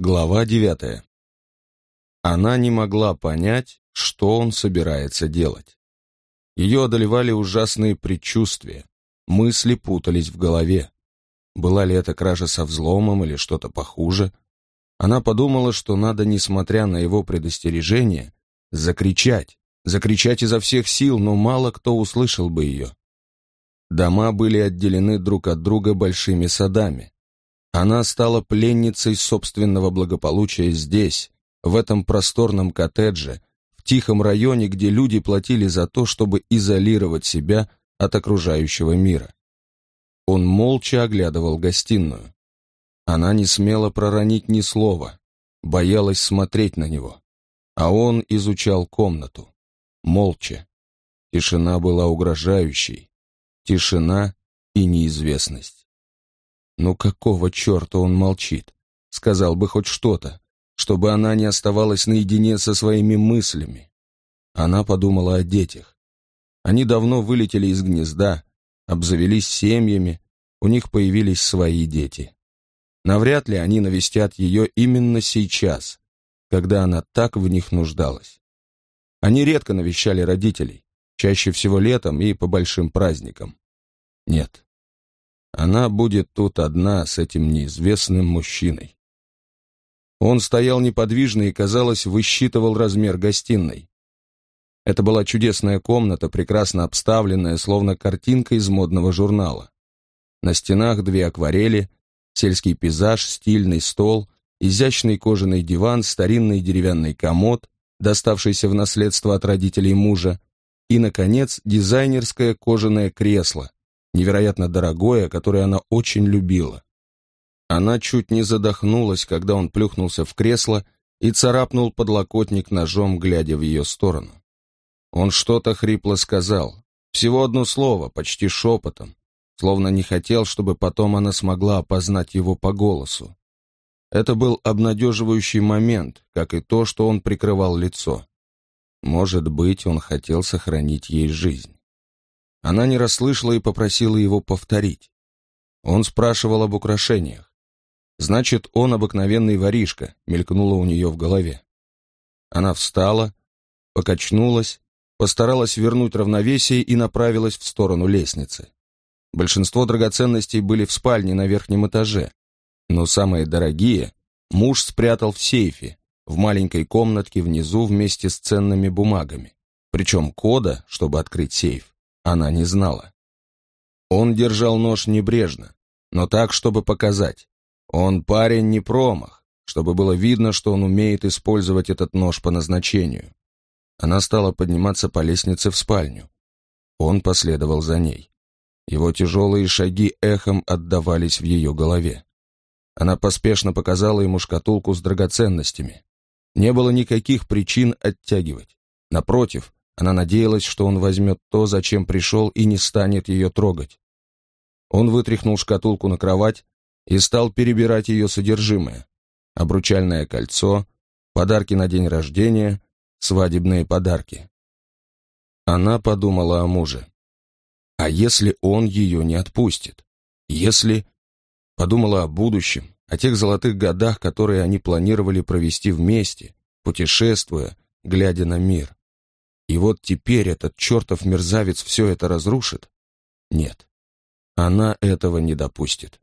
Глава девятая. Она не могла понять, что он собирается делать. Ее одолевали ужасные предчувствия, мысли путались в голове. Была ли это кража со взломом или что-то похуже? Она подумала, что надо, несмотря на его предостережение, закричать, закричать изо всех сил, но мало кто услышал бы ее. Дома были отделены друг от друга большими садами. Она стала пленницей собственного благополучия здесь, в этом просторном коттедже, в тихом районе, где люди платили за то, чтобы изолировать себя от окружающего мира. Он молча оглядывал гостиную. Она не смела проронить ни слова, боялась смотреть на него. А он изучал комнату. Молча. Тишина была угрожающей. Тишина и неизвестность. «Ну какого черта он молчит? Сказал бы хоть что-то, чтобы она не оставалась наедине со своими мыслями». Она подумала о детях. Они давно вылетели из гнезда, обзавелись семьями, у них появились свои дети. Навряд ли они навестят ее именно сейчас, когда она так в них нуждалась. Они редко навещали родителей, чаще всего летом и по большим праздникам. Нет, она будет тут одна с этим неизвестным мужчиной. Он стоял неподвижно и, казалось, высчитывал размер гостиной. Это была чудесная комната, прекрасно обставленная, словно картинка из модного журнала. На стенах две акварели, сельский пейзаж, стильный стол, изящный кожаный диван, старинный деревянный комод, доставшийся в наследство от родителей мужа, и, наконец, дизайнерское кожаное кресло, невероятно дорогое, которое она очень любила. Она чуть не задохнулась, когда он плюхнулся в кресло и царапнул подлокотник ножом, глядя в ее сторону. Он что-то хрипло сказал, всего одно слово, почти шепотом, словно не хотел, чтобы потом она смогла опознать его по голосу. Это был обнадеживающий момент, как и то, что он прикрывал лицо. Может быть, он хотел сохранить ей жизнь. Она не расслышала и попросила его повторить. Он спрашивал об украшениях. Значит, он обыкновенный воришка, мелькнуло у нее в голове. Она встала, покачнулась, постаралась вернуть равновесие и направилась в сторону лестницы. Большинство драгоценностей были в спальне на верхнем этаже, но самые дорогие муж спрятал в сейфе, в маленькой комнатке внизу вместе с ценными бумагами. Причем кода, чтобы открыть сейф, она не знала. Он держал нож небрежно, но так, чтобы показать. Он парень не промах, чтобы было видно, что он умеет использовать этот нож по назначению. Она стала подниматься по лестнице в спальню. Он последовал за ней. Его тяжелые шаги эхом отдавались в ее голове. Она поспешно показала ему шкатулку с драгоценностями. Не было никаких причин оттягивать. Напротив, она надеялась, что он возьмет то, зачем пришел, и не станет ее трогать. Он вытряхнул шкатулку на кровать и стал перебирать ее содержимое. Обручальное кольцо, подарки на день рождения, свадебные подарки. Она подумала о муже. А если он ее не отпустит? Если... Подумала о будущем, о тех золотых годах, которые они планировали провести вместе, путешествуя, глядя на мир. И вот теперь этот чертов мерзавец все это разрушит? Нет, она этого не допустит.